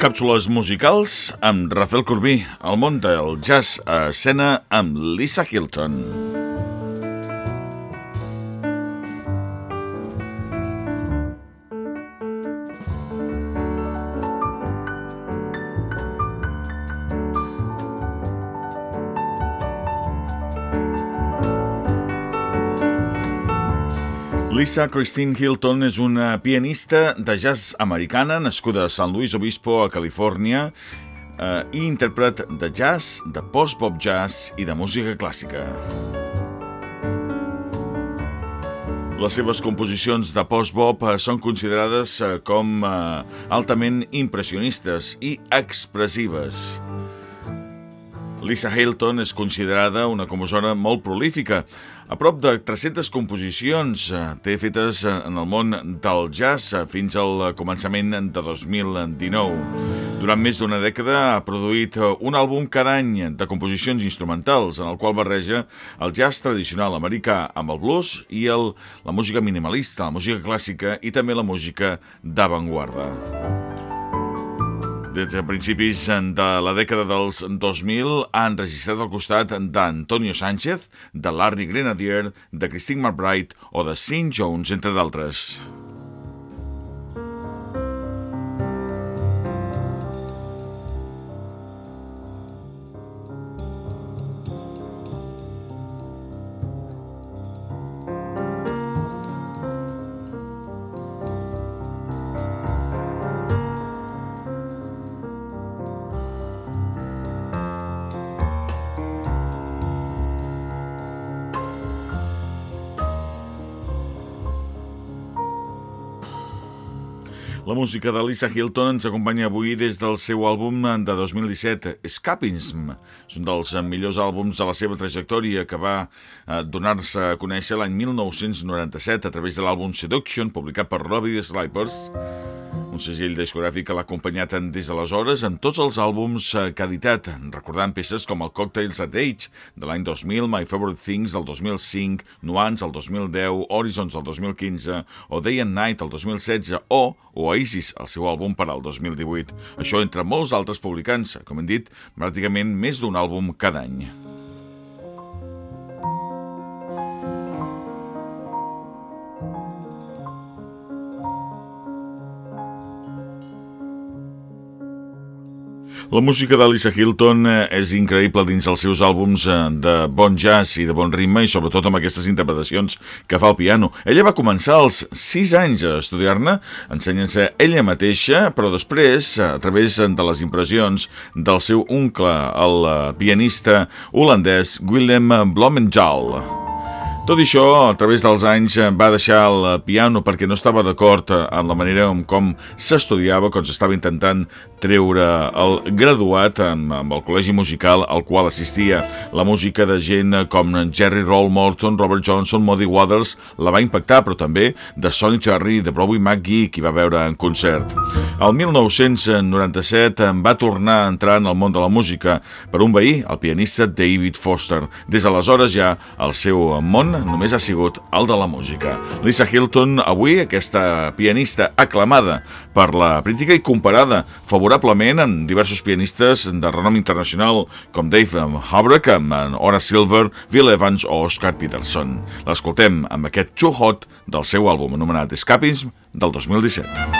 Càpsules musicals amb Rafael Corbí, el món del jazz a escena amb Lisa Hilton. Lisa Christine Hilton és una pianista de jazz americana nascuda a San Luis Obispo, a Califòrnia, eh, i intèrpret de jazz, de post-bop jazz i de música clàssica. Les seves composicions de post-bop eh, són considerades eh, com eh, altament impressionistes i expressives. Lisa Hilton és considerada una compositora molt prolífica. A prop de 300 composicions eh, té fetes eh, en el món del jazz eh, fins al començament de 2019. Durant més d'una dècada ha produït un àlbum cada any de composicions instrumentals en el qual barreja el jazz tradicional americà amb el blues i el, la música minimalista, la música clàssica i també la música d'avantguarda. Des de principis de la dècada dels 2000 ha enregistrat al costat d'Antonio Sánchez, de Larry Grenadier, de Christine McBride o de St. Jones, entre d'altres. La música de Lisa Hilton ens acompanya avui des del seu àlbum de 2017, Escapism. És un dels millors àlbums de la seva trajectòria que va eh, donar-se a conèixer l'any 1997 a través de l'àlbum Seduction, publicat per Robbie Slipers segell discogràfic que l'ha acompanyat des d'aleshores en tots els àlbums eh, que ha editat, recordant peces com el Cocktails at Age de l'any 2000, My Favorite Things del 2005, Nuance el 2010, Horizons el 2015 o Day and Night el 2016 o Oasis, el seu àlbum per al 2018. Això entre molts altres publicants, com hem dit, pràcticament més d'un àlbum cada any. La música d'Alisa Hilton eh, és increïble dins els seus àlbums eh, de bon jazz i de bon ritme i sobretot amb aquestes interpretacions que fa al piano. Ella va començar als 6 anys a estudiar-ne, ensenyant-se ella mateixa, però després, a través de les impressions del seu oncle, el eh, pianista holandès Willem Blomendahl. Tot això, a través dels anys, va deixar el piano perquè no estava d'acord amb la manera en com s'estudiava, com s'estava intentant treure el graduat amb, amb el col·legi musical al qual assistia. La música de gent com Jerry Roll Morton, Robert Johnson, Muddy Waters la va impactar, però també de Sonny Cherry, de Broadway McGee, qui va veure en concert. El 1997 va tornar a entrar en el món de la música per un veí, el pianista David Foster. Des d'aleshores ja el seu món només ha sigut el de la música. Lisa Hilton, avui, aquesta pianista aclamada per la crítica i comparada favorablement amb diversos pianistes de renom internacional com Dave Havrock, amb Ora Silver, Bill Evans o Oscar Peterson. L'escoltem amb aquest Too Hot del seu àlbum anomenat Escapism del 2017.